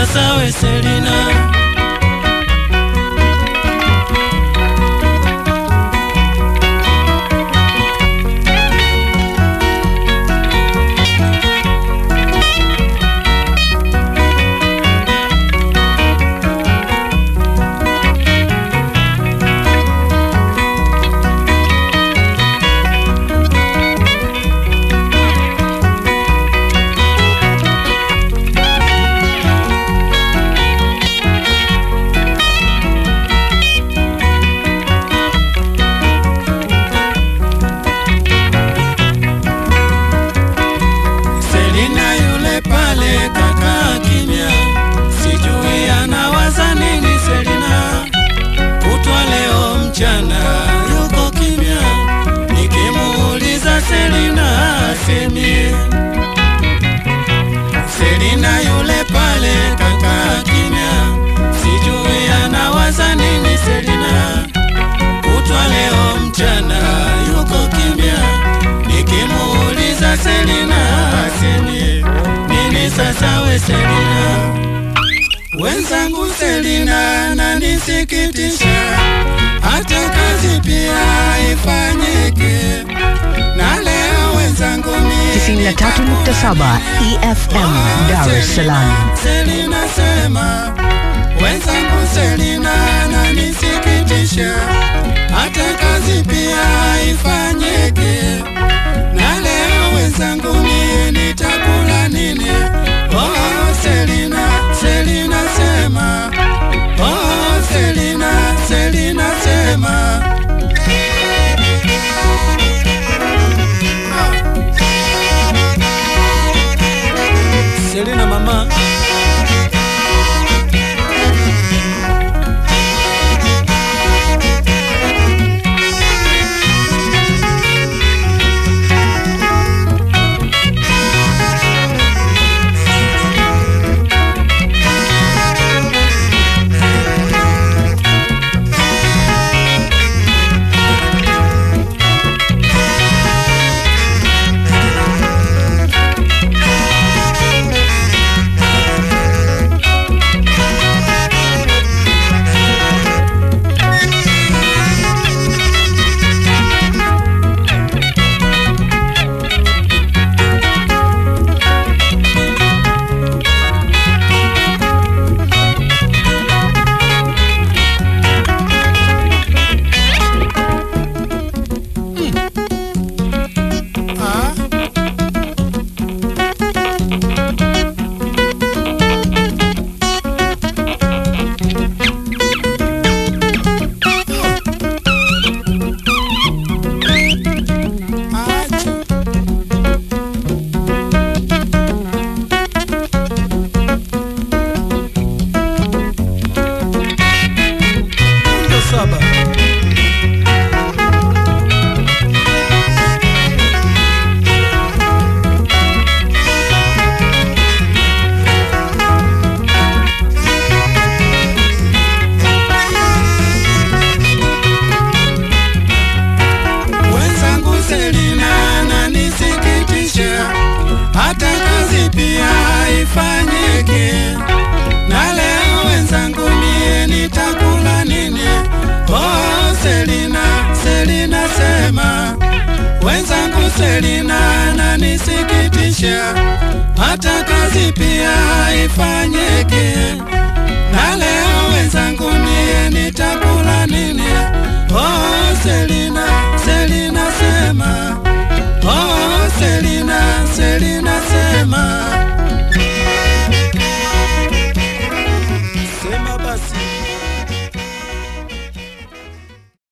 we Selina? Selina Selina yule pale kaka kimya, sijui anawaza nini Selina. Kutwa leo mchana yuko kimya, nikimuuliza Selina asemi nini sasa we Selina. Wenzangu Selina nanisikitisha, hata kazi pia ifanyike, na leo wenzangu mimi 93.7 EFM Dar es Salaam. Selina sema wenzangu Selina ananisikitisha, hata kazi pia ifanyike, na leo wenzangu mie nitakula nini? Oh Selina, ifanyike, na leo wenzangu mie nitakula nini? Oh Selina, Selina sema, wenzangu Selina nanisikitisha, hata kazi pia ifanyike, na leo wenzangu